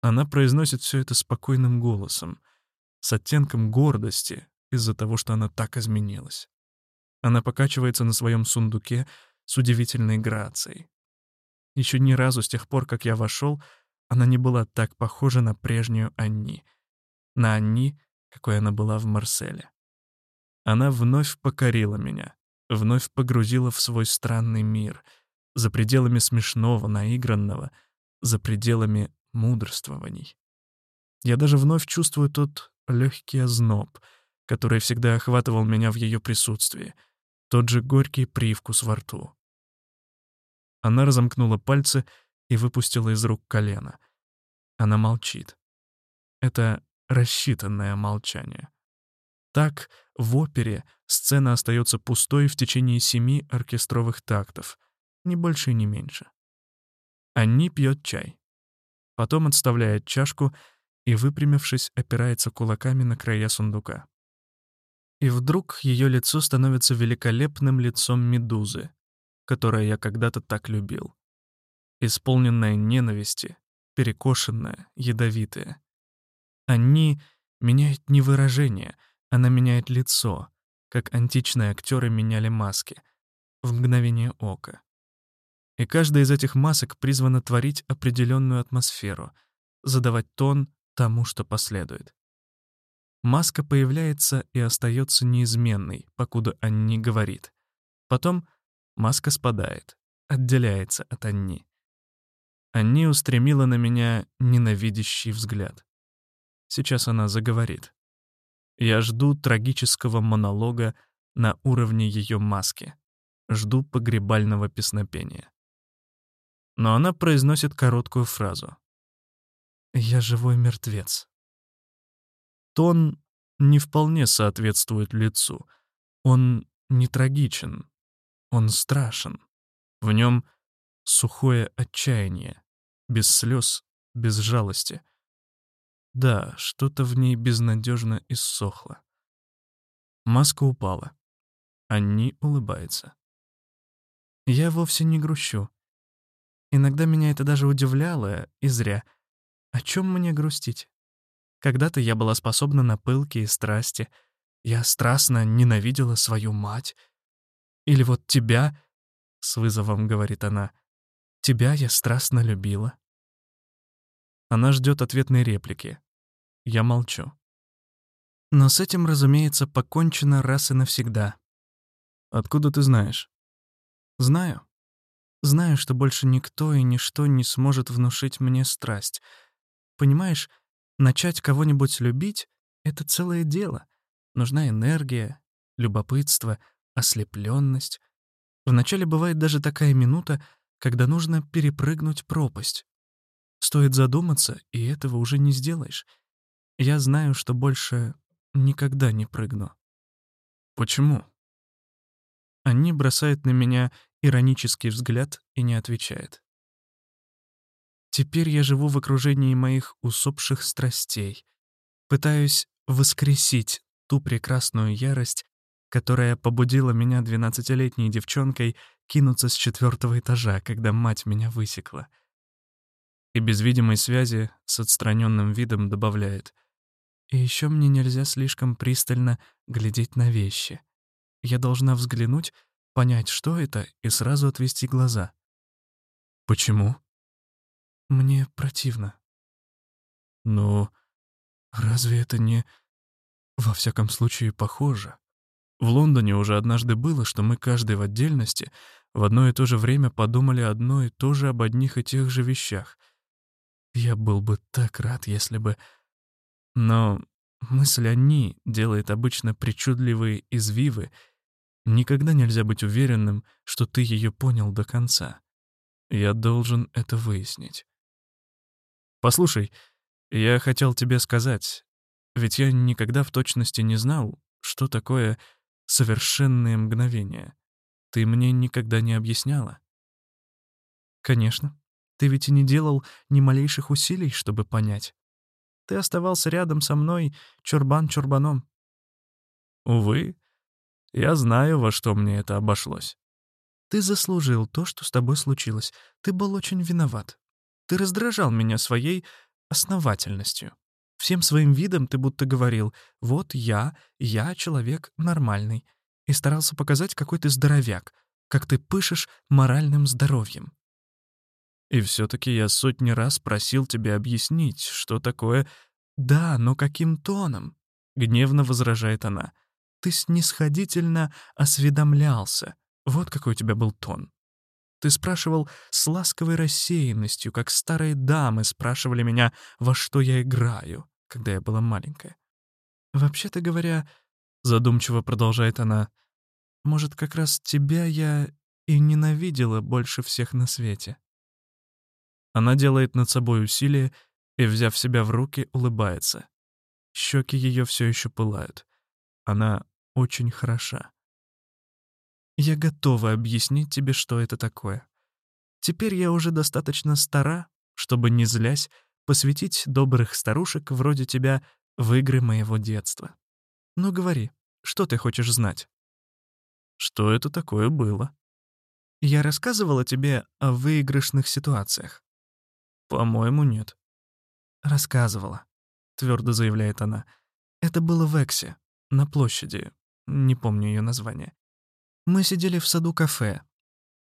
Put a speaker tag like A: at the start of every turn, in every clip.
A: Она произносит все это спокойным голосом, с оттенком гордости из-за того, что она так изменилась. Она покачивается на своем сундуке с удивительной грацией. Еще ни разу с тех пор, как я вошел, она не была так похожа на прежнюю Анни. На Анни, какой она была в Марселе. Она вновь покорила меня, вновь погрузила в свой странный мир, за пределами смешного, наигранного, за пределами мудрствований. Я даже вновь чувствую тот легкий озноб, который всегда охватывал меня в ее присутствии, тот же горький привкус во рту. Она разомкнула пальцы и выпустила из рук колено. Она молчит. Это рассчитанное молчание. Так, в опере сцена остается пустой в течение семи оркестровых тактов, ни больше и не меньше. Анни пьет чай. Потом отставляет чашку и, выпрямившись, опирается кулаками на края сундука. И вдруг ее лицо становится великолепным лицом медузы, которое я когда-то так любил. Исполненное ненависти, перекошенное, ядовитое. Они меняют не выражение, она меняет лицо, как античные актеры меняли маски, в мгновение ока. И каждая из этих масок призвана творить определенную атмосферу, задавать тон тому, что последует. Маска появляется и остается неизменной, покуда Анни говорит. Потом Маска спадает, отделяется от Анни. Анни устремила на меня ненавидящий взгляд. Сейчас она заговорит. Я жду трагического монолога на уровне ее маски. Жду погребального песнопения. Но она произносит короткую фразу. «Я живой мертвец». Тон не вполне соответствует лицу. Он не трагичен, он страшен. В нем сухое отчаяние, без слез, без жалости. Да, что-то в ней безнадежно иссохло. Маска упала. Анни улыбается. Я вовсе не грущу. Иногда меня это даже удивляло, и зря. О чем мне грустить? Когда-то я была способна на пылкие страсти. Я страстно ненавидела свою мать, или вот тебя, — с вызовом говорит она, — тебя я страстно любила. Она ждет ответной реплики. Я молчу. Но с этим, разумеется, покончено раз и навсегда. Откуда ты знаешь? Знаю. Знаю, что больше никто и ничто не сможет внушить мне страсть. Понимаешь, начать кого-нибудь любить — это целое дело. Нужна энергия, любопытство — ослепленность. Вначале бывает даже такая минута, когда нужно перепрыгнуть пропасть. Стоит задуматься, и этого уже не сделаешь. Я знаю, что больше никогда не прыгну. Почему? Они бросают на меня иронический взгляд и не отвечает. Теперь я живу в окружении моих усопших страстей. Пытаюсь воскресить ту прекрасную ярость, которая побудила меня двенадцатилетней девчонкой кинуться с четвертого этажа, когда мать меня высекла. И без видимой связи с отстраненным видом добавляет. И еще мне нельзя слишком пристально глядеть на вещи. Я должна взглянуть, понять, что это, и сразу отвести глаза. Почему? Мне противно. Но разве это не... Во всяком случае, похоже. В Лондоне уже однажды было, что мы каждый в отдельности в одно и то же время подумали одно и то же об одних и тех же вещах. Я был бы так рад, если бы... Но мысль о ней делает обычно причудливые извивы. Никогда нельзя быть уверенным, что ты ее понял до конца. Я должен это выяснить. Послушай, я хотел тебе сказать, ведь я никогда в точности не знал, что такое совершенные мгновения. Ты мне никогда не объясняла. Конечно. Ты ведь и не делал ни малейших усилий, чтобы понять. Ты оставался рядом со мной чурбан-чурбаном. Увы, я знаю, во что мне это обошлось. Ты заслужил то, что с тобой случилось. Ты был очень виноват. Ты раздражал меня своей основательностью. Всем своим видом ты будто говорил «Вот я, я человек нормальный», и старался показать, какой ты здоровяк, как ты пышешь моральным здоровьем. И все-таки я сотни раз просил тебя объяснить, что такое «да, но каким тоном?» — гневно возражает она. «Ты снисходительно осведомлялся. Вот какой у тебя был тон. Ты спрашивал с ласковой рассеянностью, как старые дамы спрашивали меня, во что я играю, когда я была маленькая. Вообще-то говоря, задумчиво продолжает она, может, как раз тебя я и ненавидела больше всех на свете. Она делает над собой усилие и, взяв себя в руки, улыбается. Щеки ее все еще пылают. Она очень хороша. Я готова объяснить тебе, что это такое. Теперь я уже достаточно стара, чтобы, не злясь, посвятить добрых старушек вроде тебя в игры моего детства. Ну говори, что ты хочешь знать? Что это такое было? Я рассказывала тебе о выигрышных ситуациях. «По-моему, нет». «Рассказывала», — твердо заявляет она. «Это было в Эксе, на площади. Не помню ее название. Мы сидели в саду кафе,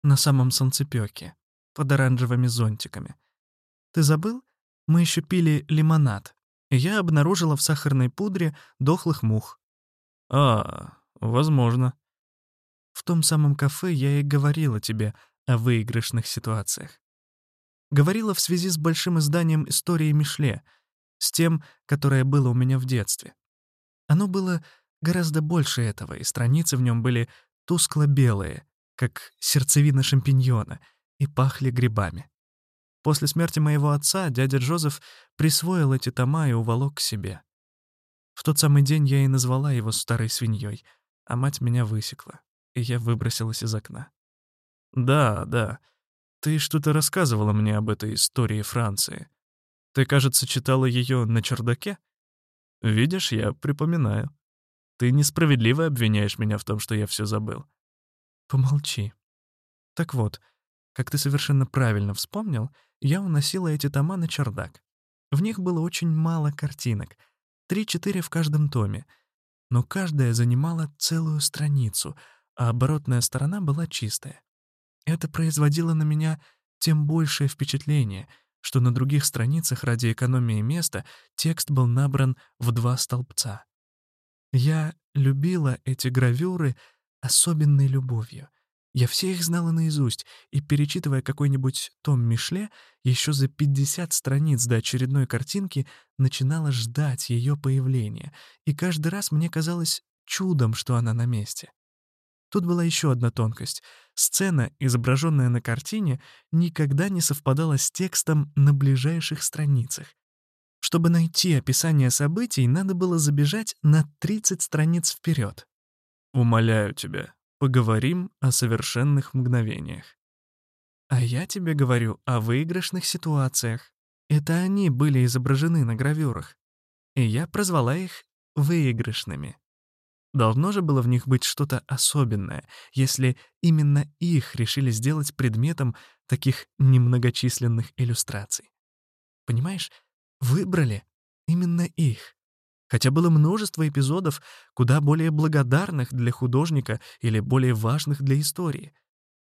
A: на самом солнцепёке, под оранжевыми зонтиками. Ты забыл? Мы еще пили лимонад, и я обнаружила в сахарной пудре дохлых мух. А, возможно. В том самом кафе я и говорила тебе о выигрышных ситуациях говорила в связи с большим изданием истории Мишле, с тем, которое было у меня в детстве. Оно было гораздо больше этого, и страницы в нем были тускло-белые, как сердцевина шампиньона, и пахли грибами. После смерти моего отца дядя Джозеф присвоил эти тома и уволок к себе. В тот самый день я и назвала его старой свиньей, а мать меня высекла, и я выбросилась из окна. Да, да, ты что-то рассказывала мне об этой истории Франции. Ты, кажется, читала ее на чердаке? Видишь, я припоминаю. Ты несправедливо обвиняешь меня в том, что я все забыл. Помолчи. Так вот, как ты совершенно правильно вспомнил, я уносила эти тома на чердак. В них было очень мало картинок, три-четыре в каждом томе, но каждая занимала целую страницу, а оборотная сторона была чистая. Это производило на меня тем большее впечатление, что на других страницах ради экономии места текст был набран в два столбца. Я любила эти гравюры особенной любовью. Я все их знала наизусть, и, перечитывая какой-нибудь том Мишле, еще за 50 страниц до очередной картинки начинала ждать ее появления, и каждый раз мне казалось чудом, что она на месте. Тут была еще одна тонкость. Сцена, изображенная на картине, никогда не совпадала с текстом на ближайших страницах. Чтобы найти описание событий, надо было забежать на 30 страниц вперед. «Умоляю тебя, поговорим о совершенных мгновениях». А я тебе говорю о выигрышных ситуациях. Это они были изображены на гравюрах. И я прозвала их выигрышными. Должно же было в них быть что-то особенное, если именно их решили сделать предметом таких немногочисленных иллюстраций. Понимаешь, выбрали именно их. Хотя было множество эпизодов, куда более благодарных для художника или более важных для истории.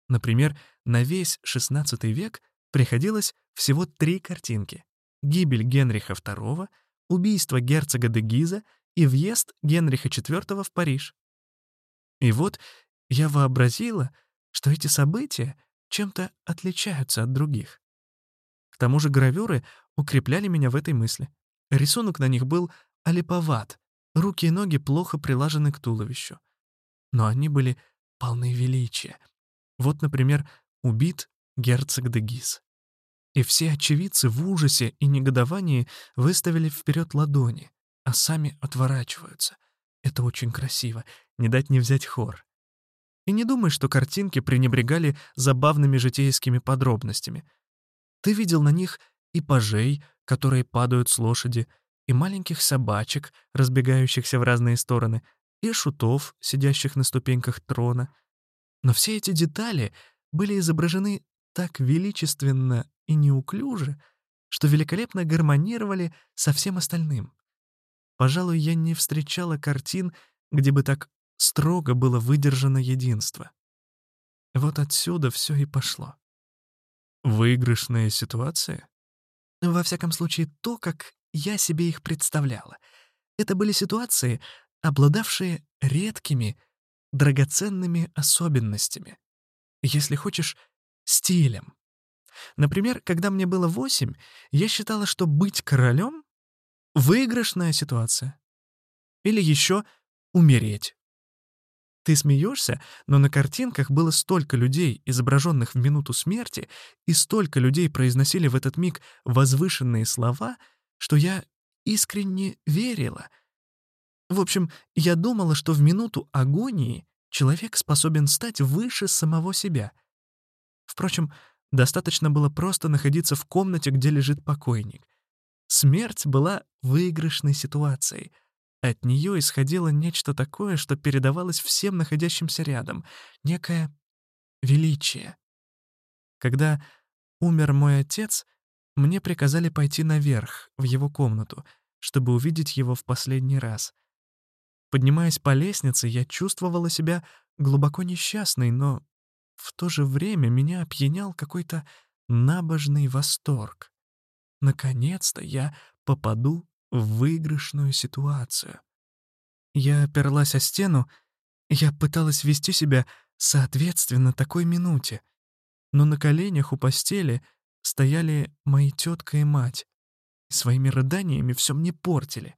A: Например, на весь XVI век приходилось всего три картинки. Гибель Генриха II, убийство герцога де Гиза и въезд Генриха IV в Париж. И вот я вообразила, что эти события чем-то отличаются от других. К тому же гравюры укрепляли меня в этой мысли. Рисунок на них был олиповат, руки и ноги плохо прилажены к туловищу. Но они были полны величия. Вот, например, убит герцог де Гиз. И все очевидцы в ужасе и негодовании выставили вперед ладони а сами отворачиваются. Это очень красиво, не дать не взять хор. И не думай, что картинки пренебрегали забавными житейскими подробностями. Ты видел на них и пажей, которые падают с лошади, и маленьких собачек, разбегающихся в разные стороны, и шутов, сидящих на ступеньках трона. Но все эти детали были изображены так величественно и неуклюже, что великолепно гармонировали со всем остальным. Пожалуй, я не встречала картин, где бы так строго было выдержано единство. Вот отсюда все и пошло. Выигрышная ситуация? Во всяком случае, то, как я себе их представляла. Это были ситуации, обладавшие редкими, драгоценными особенностями. Если хочешь, стилем. Например, когда мне было восемь, я считала, что быть королем — выигрышная ситуация. Или еще умереть. Ты смеешься, но на картинках было столько людей, изображенных в минуту смерти, и столько людей произносили в этот миг возвышенные слова, что я искренне верила. В общем, я думала, что в минуту агонии человек способен стать выше самого себя. Впрочем, достаточно было просто находиться в комнате, где лежит покойник. Смерть была выигрышной ситуацией — от нее исходило нечто такое, что передавалось всем находящимся рядом, некое величие. Когда умер мой отец, мне приказали пойти наверх, в его комнату, чтобы увидеть его в последний раз. Поднимаясь по лестнице, я чувствовала себя глубоко несчастной, но в то же время меня опьянял какой-то набожный восторг. Наконец-то я попаду в выигрышную ситуацию. Я оперлась о стену, я пыталась вести себя соответственно такой минуте, но на коленях у постели стояли мои тетка и мать, своими рыданиями все мне портили.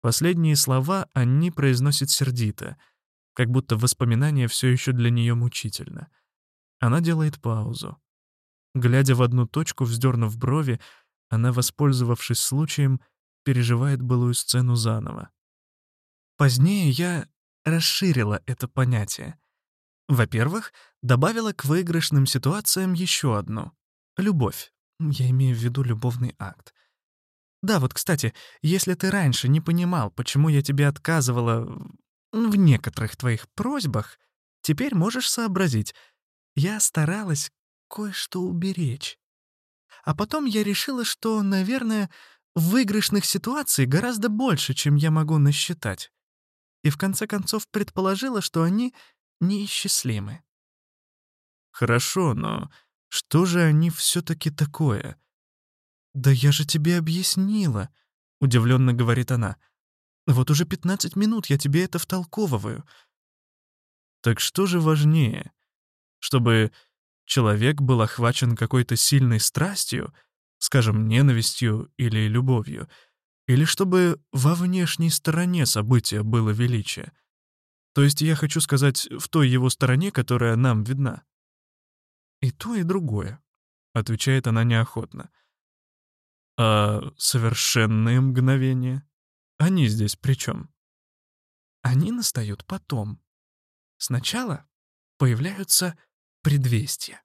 A: Последние слова они произносят сердито, как будто воспоминание все еще для нее мучительно. Она делает паузу. Глядя в одну точку, вздернув брови, она, воспользовавшись случаем, переживает былую сцену заново. Позднее я расширила это понятие. Во-первых, добавила к выигрышным ситуациям еще одну — любовь. Я имею в виду любовный акт. Да, вот, кстати, если ты раньше не понимал, почему я тебе отказывала в некоторых твоих просьбах, теперь можешь сообразить. Я старалась кое-что уберечь. А потом я решила, что, наверное, выигрышных ситуаций гораздо больше, чем я могу насчитать. И в конце концов предположила, что они неисчислимы. Хорошо, но что же они все-таки такое? Да я же тебе объяснила, удивленно говорит она. Вот уже 15 минут я тебе это втолковываю. Так что же важнее? Чтобы человек был охвачен какой-то сильной страстью, скажем, ненавистью или любовью, или чтобы во внешней стороне события было величие. То есть я хочу сказать, в той его стороне, которая нам видна. И то, и другое, — отвечает она неохотно. А совершенные мгновения? Они здесь при чем? Они настают потом. Сначала появляются предвестие.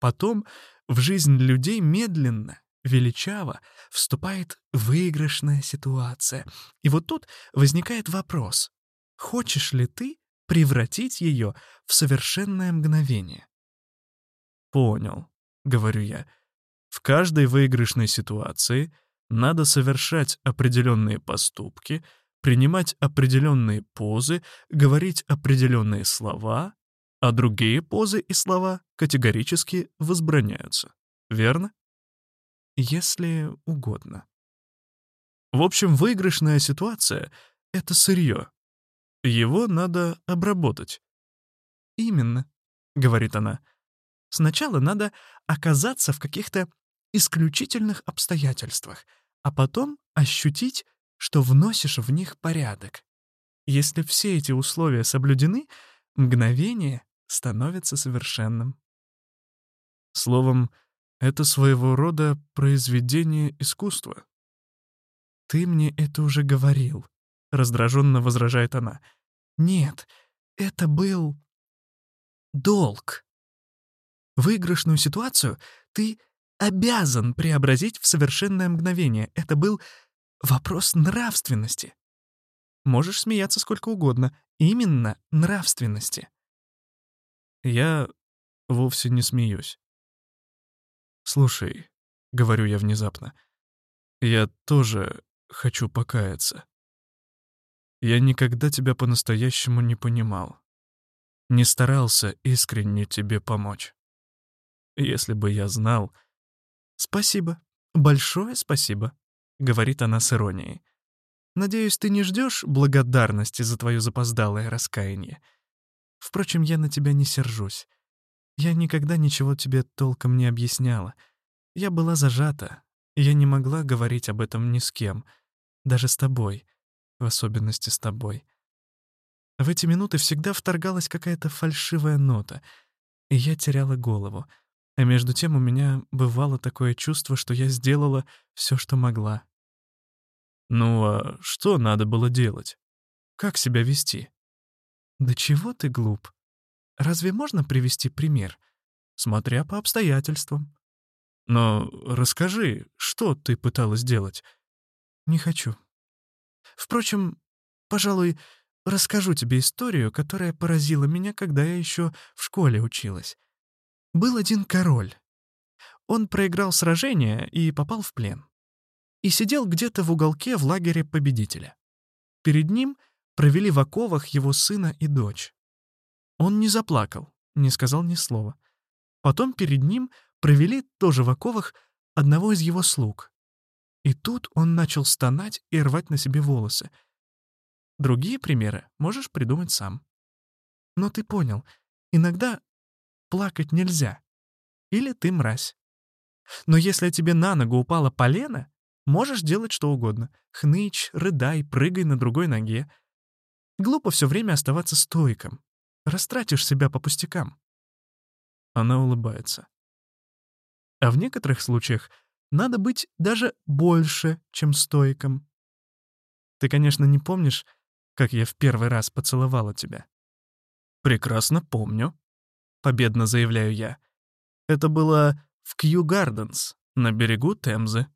A: Потом в жизнь людей медленно, величаво вступает выигрышная ситуация. И вот тут возникает вопрос, хочешь ли ты превратить ее в совершенное мгновение? «Понял», — говорю я. «В каждой выигрышной ситуации надо совершать определенные поступки, принимать определенные позы, говорить определенные слова, а другие позы и слова категорически возбраняются. Верно? Если угодно. В общем, выигрышная ситуация — это сырье. Его надо обработать. «Именно», — говорит она. «Сначала надо оказаться в каких-то исключительных обстоятельствах, а потом ощутить, что вносишь в них порядок. Если все эти условия соблюдены, мгновение становится совершенным. Словом, это своего рода произведение искусства. «Ты мне это уже говорил», — раздраженно возражает она. «Нет, это был долг. Выигрышную ситуацию ты обязан преобразить в совершенное мгновение. Это был вопрос нравственности. Можешь смеяться сколько угодно, именно нравственности. Я вовсе не смеюсь. «Слушай», говорю я внезапно. Я тоже хочу покаяться. Я никогда тебя по-настоящему не понимал. Не старался искренне тебе помочь. Если бы я знал... «Спасибо. Большое спасибо», — говорит она с иронией. «Надеюсь, ты не ждешь благодарности за твое запоздалое раскаяние. Впрочем, я на тебя не сержусь. Я никогда ничего тебе толком не объясняла. Я была зажата, я не могла говорить об этом ни с кем, даже с тобой, в особенности с тобой. В эти минуты всегда вторгалась какая-то фальшивая нота, и я теряла голову — а между тем у меня бывало такое чувство, что я сделала все, что могла. Ну а что надо было делать? Как себя вести? Да чего ты глуп? Разве можно привести пример? Смотря по обстоятельствам. Но расскажи, что ты пыталась делать? Не хочу. Впрочем, пожалуй, расскажу тебе историю, которая поразила меня, когда я еще в школе училась. Был один король. Он проиграл сражение и попал в плен. И сидел где-то в уголке в лагере победителя. Перед ним провели в оковах его сына и дочь. Он не заплакал, не сказал ни слова. Потом перед ним провели тоже в оковах одного из его слуг. И тут он начал стонать и рвать на себе волосы. Другие примеры можешь придумать сам. Но ты понял, иногда плакать нельзя. Или ты мразь. Но если тебе на ногу упала полена, можешь делать что угодно. Хнычь, рыдай, прыгай на другой ноге. Глупо все время оставаться стойком. Растратишь себя по пустякам. Она улыбается. А в некоторых случаях надо быть даже больше, чем стойком. Ты, конечно, не помнишь, как я в первый раз поцеловала тебя. Прекрасно помню победно заявляю я. Это было в Кью Гарденс, на берегу Темзы.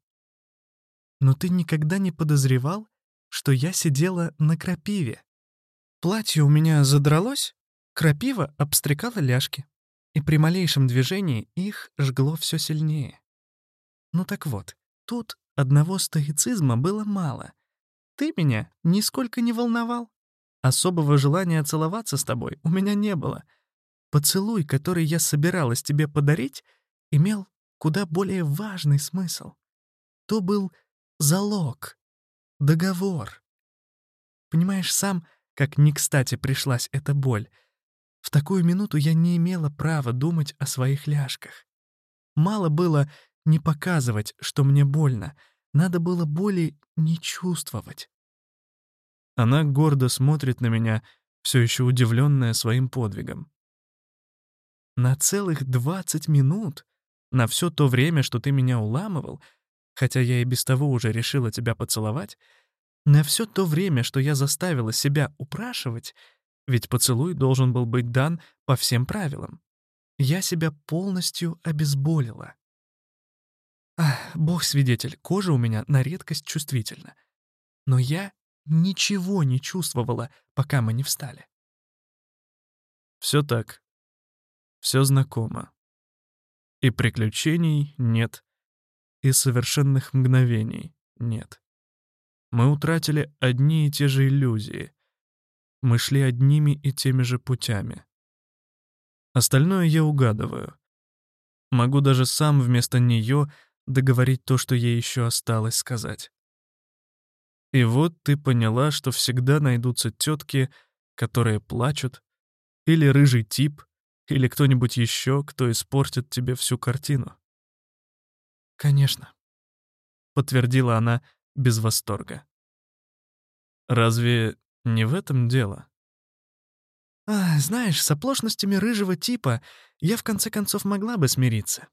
A: Но ты никогда не подозревал, что я сидела на крапиве. Платье у меня задралось, крапива обстрекала ляжки, и при малейшем движении их жгло все сильнее. Ну так вот, тут одного стоицизма было мало. Ты меня нисколько не волновал. Особого желания целоваться с тобой у меня не было — Поцелуй, который я собиралась тебе подарить, имел куда более важный смысл. То был залог, договор. Понимаешь сам, как не кстати пришлась эта боль. В такую минуту я не имела права думать о своих ляжках. Мало было не показывать, что мне больно, надо было боли не чувствовать. Она гордо смотрит на меня, все еще удивленная своим подвигом. На целых 20 минут? На все то время, что ты меня уламывал, хотя я и без того уже решила тебя поцеловать? На все то время, что я заставила себя упрашивать, ведь поцелуй должен был быть дан по всем правилам. Я себя полностью обезболила. Ах, бог свидетель, кожа у меня на редкость чувствительна. Но я ничего не чувствовала, пока мы не встали. Все так, все знакомо. И приключений нет, и совершенных мгновений нет. Мы утратили одни и те же иллюзии. Мы шли одними и теми же путями. Остальное я угадываю. Могу даже сам вместо нее договорить то, что ей еще осталось сказать. И вот ты поняла, что всегда найдутся тетки, которые плачут, или рыжий тип, или кто-нибудь еще, кто испортит тебе всю картину? «Конечно», — подтвердила она без восторга. «Разве не в этом дело?» а, «Знаешь, с оплошностями рыжего типа я в конце концов могла бы смириться.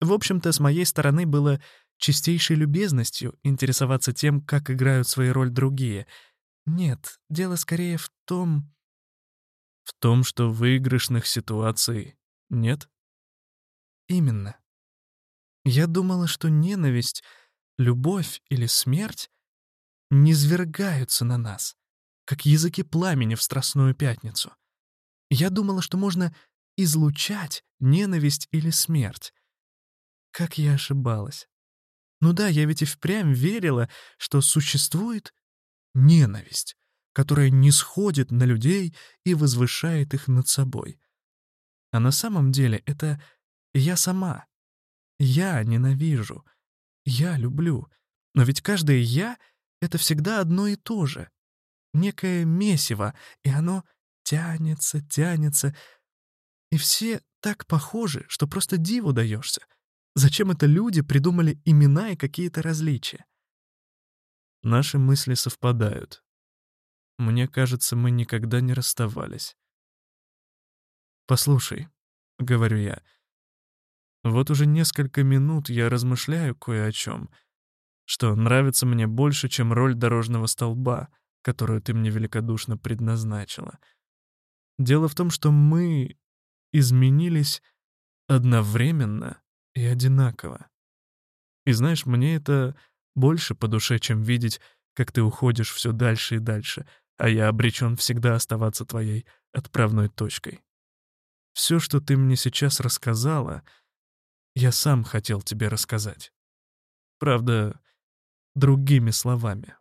A: В общем-то, с моей стороны было чистейшей любезностью интересоваться тем, как играют свою роль другие. Нет, дело скорее в том, в том, что выигрышных ситуаций нет? Именно. Я думала, что ненависть, любовь или смерть не свергаются на нас, как языки пламени в Страстную Пятницу. Я думала, что можно излучать ненависть или смерть. Как я ошибалась. Ну да, я ведь и впрямь верила, что существует ненависть, которая не сходит на людей и возвышает их над собой. А на самом деле это я сама. Я ненавижу. Я люблю. Но ведь каждое «я» — это всегда одно и то же. Некое месиво, и оно тянется, тянется. И все так похожи, что просто диву даешься. Зачем это люди придумали имена и какие-то различия? Наши мысли совпадают. Мне кажется, мы никогда не расставались. «Послушай», — говорю я, — «вот уже несколько минут я размышляю кое о чем, что нравится мне больше, чем роль дорожного столба, которую ты мне великодушно предназначила. Дело в том, что мы изменились одновременно и одинаково. И знаешь, мне это больше по душе, чем видеть, как ты уходишь все дальше и дальше, а я обречен всегда оставаться твоей отправной точкой. Все, что ты мне сейчас рассказала, я сам хотел тебе рассказать. Правда, другими словами.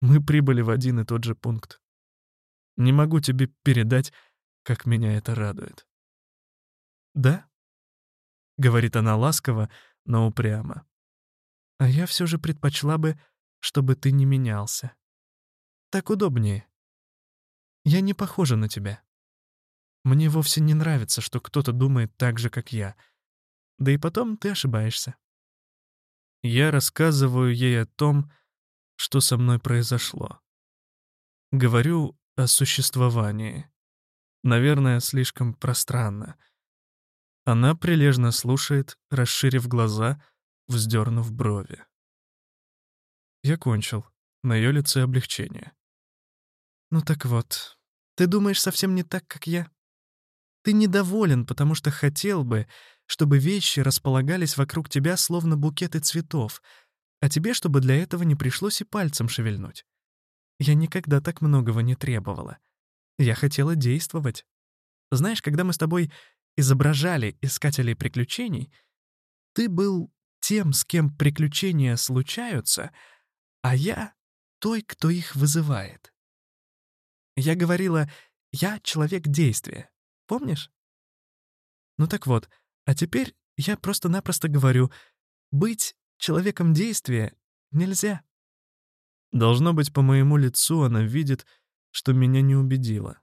A: Мы прибыли в один и тот же пункт. Не могу тебе передать, как меня это радует. «Да?» — говорит она ласково, но упрямо. «А я все же предпочла бы, чтобы ты не менялся. Так удобнее. Я не похожа на тебя. Мне вовсе не нравится, что кто-то думает так же, как я. Да и потом ты ошибаешься. Я рассказываю ей о том, что со мной произошло. Говорю о существовании. Наверное, слишком пространно. Она прилежно слушает, расширив глаза, вздернув брови. Я кончил. На ее лице облегчение. «Ну так вот, ты думаешь совсем не так, как я? Ты недоволен, потому что хотел бы, чтобы вещи располагались вокруг тебя словно букеты цветов, а тебе, чтобы для этого не пришлось и пальцем шевельнуть. Я никогда так многого не требовала. Я хотела действовать. Знаешь, когда мы с тобой изображали искателей приключений, ты был тем, с кем приключения случаются, а я — той, кто их вызывает. Я говорила, я человек действия. Помнишь? Ну так вот, а теперь я просто-напросто говорю, быть человеком действия нельзя. Должно быть, по моему лицу она видит, что меня не убедила,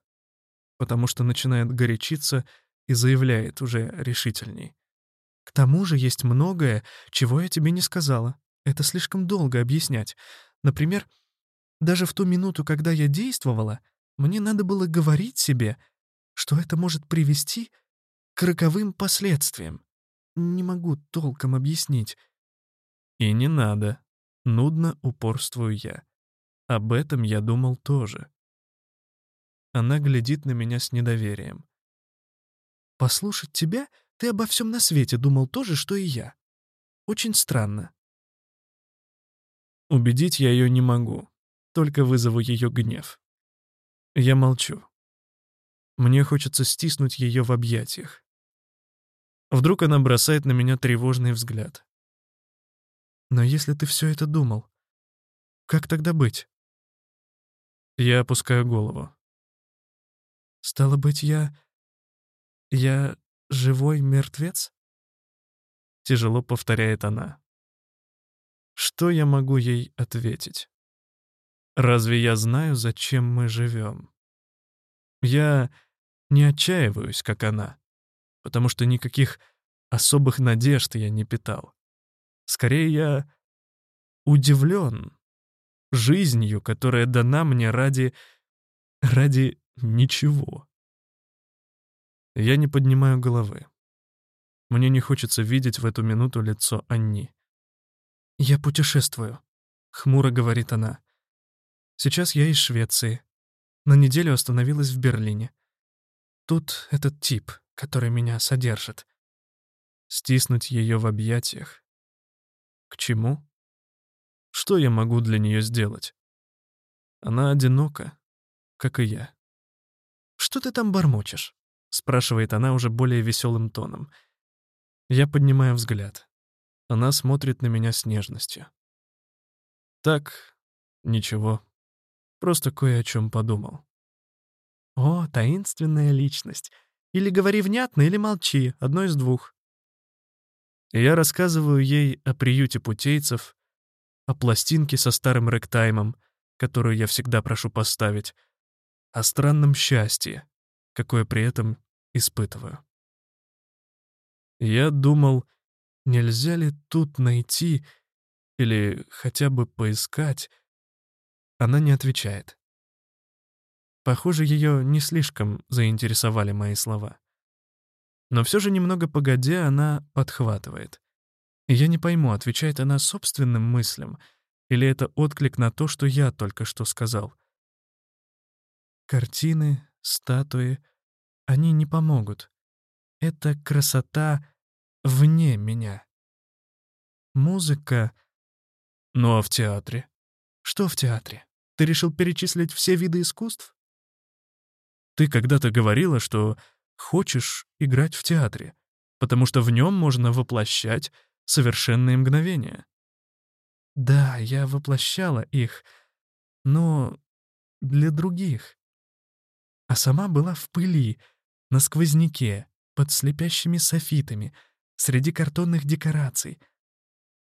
A: потому что начинает горячиться и заявляет уже решительней. К тому же есть многое, чего я тебе не сказала. Это слишком долго объяснять. Например, даже в ту минуту, когда я действовала, мне надо было говорить себе, что это может привести к роковым последствиям. Не могу толком объяснить. И не надо. Нудно упорствую я. Об этом я думал тоже. Она глядит на меня с недоверием. «Послушать тебя, ты обо всем на свете думал то же, что и я. Очень странно». Убедить я ее не могу, только вызову ее гнев. Я молчу. Мне хочется стиснуть ее в объятиях. Вдруг она бросает на меня тревожный взгляд. Но если ты все это думал, как тогда быть? Я опускаю голову. Стало быть, я... Я живой мертвец? Тяжело повторяет она. Что я могу ей ответить? Разве я знаю, зачем мы живем? Я не отчаиваюсь, как она, потому что никаких особых надежд я не питал. Скорее, я удивлен жизнью, которая дана мне ради... ради ничего. Я не поднимаю головы. Мне не хочется видеть в эту минуту лицо Анни. «Я путешествую», — хмуро говорит она. Сейчас я из Швеции. На неделю остановилась в Берлине. Тут этот тип, который меня содержит. Стиснуть ее в объятиях. К чему? Что я могу для нее сделать? Она одинока, как и я. «Что ты там бормочешь?» — спрашивает она уже более веселым тоном. Я поднимаю взгляд. Она смотрит на меня с нежностью. Так, ничего. Просто кое о чем подумал.
B: О, таинственная личность. Или говори внятно, или молчи, одно из двух.
A: я рассказываю ей о приюте путейцев, о пластинке со старым рэктаймом, которую я всегда прошу поставить, о странном счастье, какое при этом испытываю. Я думал, нельзя ли тут найти или хотя бы поискать. Она не отвечает. Похоже, ее не слишком заинтересовали мои слова. Но все же немного погодя, она подхватывает. я не пойму, отвечает она собственным мыслям, или это отклик на то, что я только что сказал. Картины, статуи, они не помогут. Это красота вне меня. Музыка... Ну а в театре? Что в театре? Ты решил перечислить все виды искусств? Ты когда-то говорила, что хочешь играть в театре, потому что в нем можно воплощать совершенные мгновения. Да, я воплощала их, но для других. А сама была в пыли, на сквозняке, под слепящими софитами, среди картонных декораций.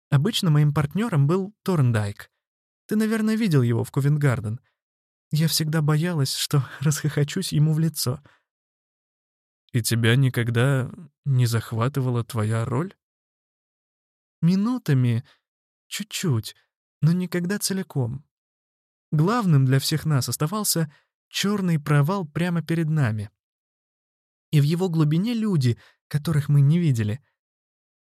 A: Обычно моим партнером был Торндайк. Ты, наверное, видел его в Ковенгарден — я всегда боялась, что расхохочусь ему в лицо. И тебя никогда не захватывала твоя роль? Минутами, чуть-чуть, но никогда целиком. Главным для всех нас оставался черный провал прямо перед нами. И в его глубине люди, которых мы не видели.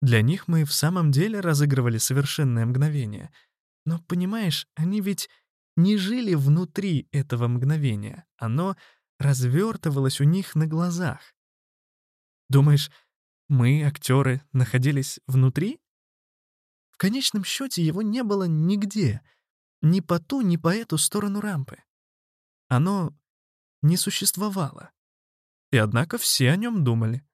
A: Для них мы в самом деле разыгрывали совершенное мгновение. Но, понимаешь, они ведь не жили внутри этого мгновения, оно развертывалось у них на глазах. Думаешь, мы, актеры, находились внутри? В конечном счете его не было нигде, ни по ту, ни по эту сторону рампы. Оно не существовало. И однако все о нем думали.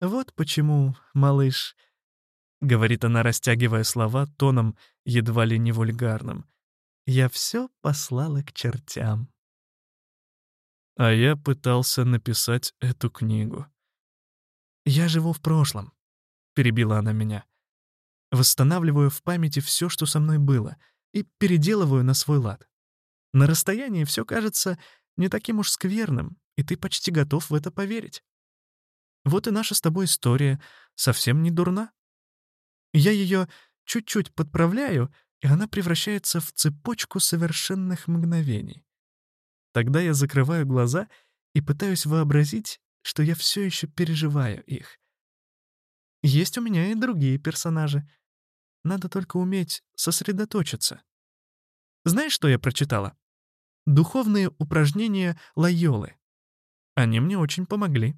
A: «Вот почему, малыш», — говорит она, растягивая слова тоном едва ли не вульгарным, я все послала к чертям. А я пытался написать эту книгу. «Я живу в прошлом», — перебила она меня. «Восстанавливаю в памяти все, что со мной было, и переделываю на свой лад. На расстоянии все кажется не таким уж скверным, и ты почти готов в это поверить. Вот и наша с тобой история совсем не дурна. Я ее чуть-чуть подправляю и она превращается в цепочку совершенных мгновений. Тогда я закрываю глаза и пытаюсь вообразить, что я все еще переживаю их. Есть у меня и другие персонажи. Надо только уметь сосредоточиться. Знаешь, что я прочитала? Духовные упражнения Лайолы. Они мне очень помогли.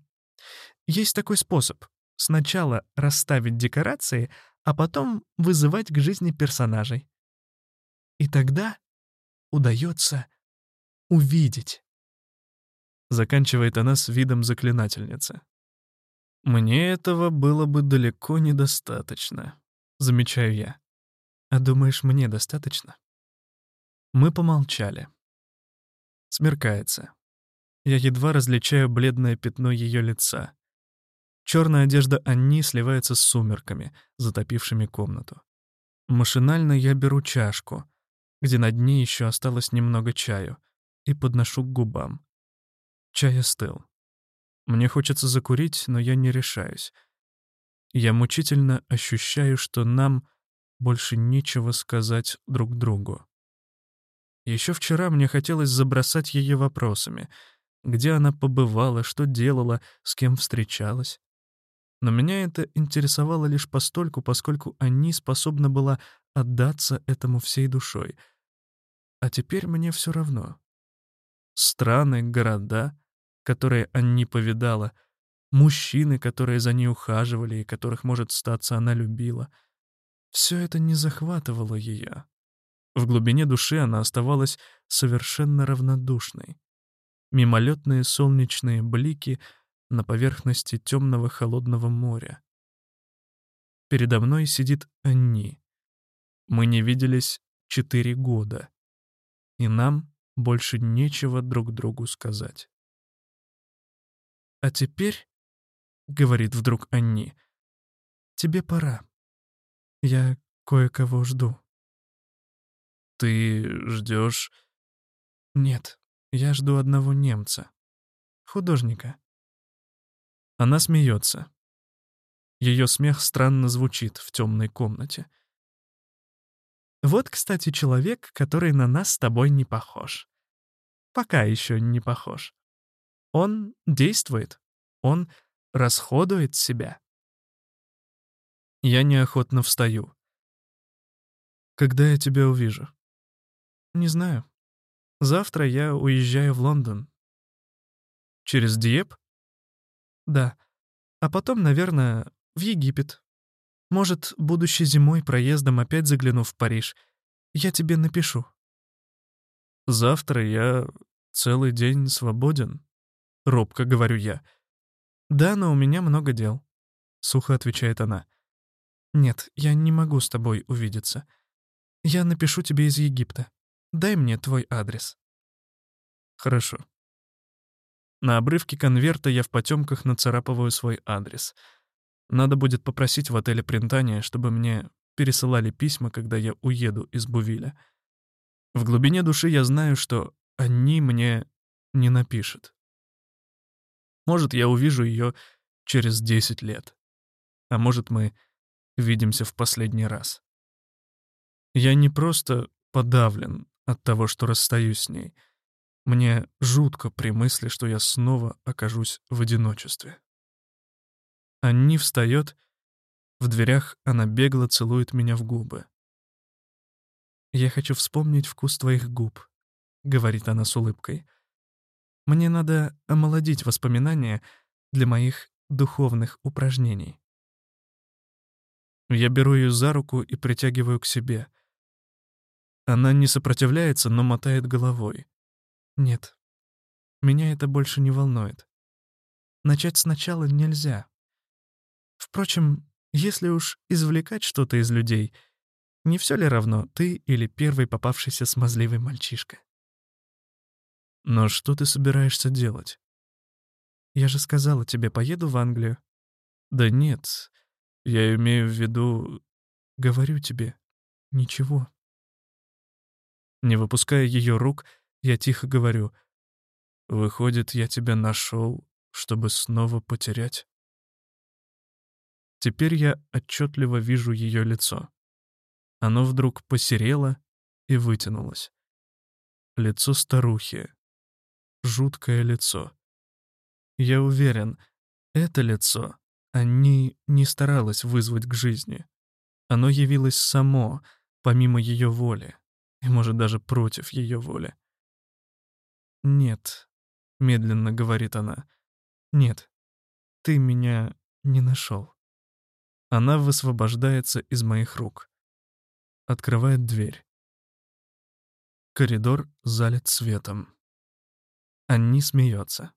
A: Есть такой способ. Сначала расставить декорации, а потом вызывать к жизни персонажей. И тогда удается увидеть. Заканчивает она с видом заклинательницы. Мне этого было бы далеко недостаточно, замечаю я. А думаешь, мне достаточно? Мы помолчали. Смеркается. Я едва различаю бледное пятно ее лица. Черная одежда Анни сливается с сумерками, затопившими комнату. Машинально я беру чашку, где на дне еще осталось немного чаю, и подношу к губам. Чай остыл. Мне хочется закурить, но я не решаюсь. Я мучительно ощущаю, что нам больше нечего сказать друг другу. Еще вчера мне хотелось забросать ее вопросами. Где она побывала, что делала, с кем встречалась. Но меня это интересовало лишь постольку, поскольку они способна была отдаться этому всей душой — а теперь мне все равно. Страны, города, которые Анни повидала, мужчины, которые за ней ухаживали и которых, может, статься, она любила. Все это не захватывало ее. В глубине души она оставалась совершенно равнодушной. Мимолетные солнечные блики на поверхности темного холодного моря. Передо мной сидит Анни. Мы не виделись четыре года, и нам больше нечего друг другу сказать.
B: «А теперь, — говорит вдруг Анни, — тебе пора. Я кое-кого жду».
A: «Ты ждешь?
B: «Нет, я жду одного немца. Художника».
A: Она смеется. Ее смех странно звучит в темной комнате.
B: Вот, кстати, человек, который на нас с тобой не похож. Пока еще не похож. Он действует. Он расходует себя.
A: Я неохотно встаю. Когда я тебя увижу?
B: Не знаю. Завтра я уезжаю в Лондон.
A: Через Диеп?
B: Да. А потом, наверное, в Египет. Может, будущей зимой проездом опять загляну в Париж. Я тебе напишу.
A: Завтра я целый день свободен. Робко говорю я.
B: Да, но у меня много дел. Сухо отвечает она. Нет, я не могу с тобой увидеться. Я напишу тебе из Египта. Дай мне твой адрес.
A: Хорошо. На обрывке конверта я в потемках нацарапываю свой адрес — надо будет попросить в отеле Принтания, чтобы мне пересылали письма, когда я уеду из Бувиля. В глубине души я знаю, что они мне не напишут. Может, я увижу ее через 10 лет. А может, мы видимся в последний раз. Я не просто подавлен от того, что расстаюсь с ней. Мне жутко при мысли, что я снова окажусь в одиночестве. Анни встает. В дверях она бегло целует меня в губы.
B: «Я хочу вспомнить вкус твоих губ», — говорит она с улыбкой. «Мне надо омолодить воспоминания для моих духовных упражнений».
A: Я беру ее за руку и притягиваю к себе. Она не сопротивляется, но мотает головой.
B: «Нет, меня это больше не волнует. Начать сначала нельзя. Впрочем, если уж извлекать что-то из людей, не все ли равно, ты или первый попавшийся смазливый мальчишка?
A: Но что ты собираешься делать?
B: Я же сказала тебе, поеду в Англию.
A: Да нет, я имею в виду...
B: Говорю тебе, ничего.
A: Не выпуская ее рук, я тихо говорю. Выходит, я тебя нашел, чтобы снова потерять? Теперь я отчетливо вижу ее лицо. Оно вдруг посерело и вытянулось. Лицо старухи. Жуткое лицо. Я уверен, это лицо они не старалась вызвать к жизни. Оно явилось само, помимо ее воли, и, может, даже против ее воли.
B: «Нет», — медленно говорит она, — «нет, ты меня не нашел.
A: Она высвобождается из моих рук. Открывает дверь. Коридор залит светом. Анни смеется.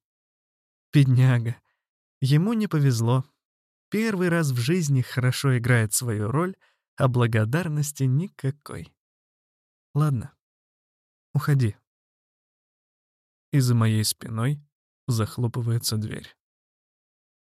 B: Бедняга. Ему не повезло. Первый раз в жизни хорошо играет свою роль, а благодарности никакой. Ладно, уходи.
A: И за моей спиной захлопывается дверь.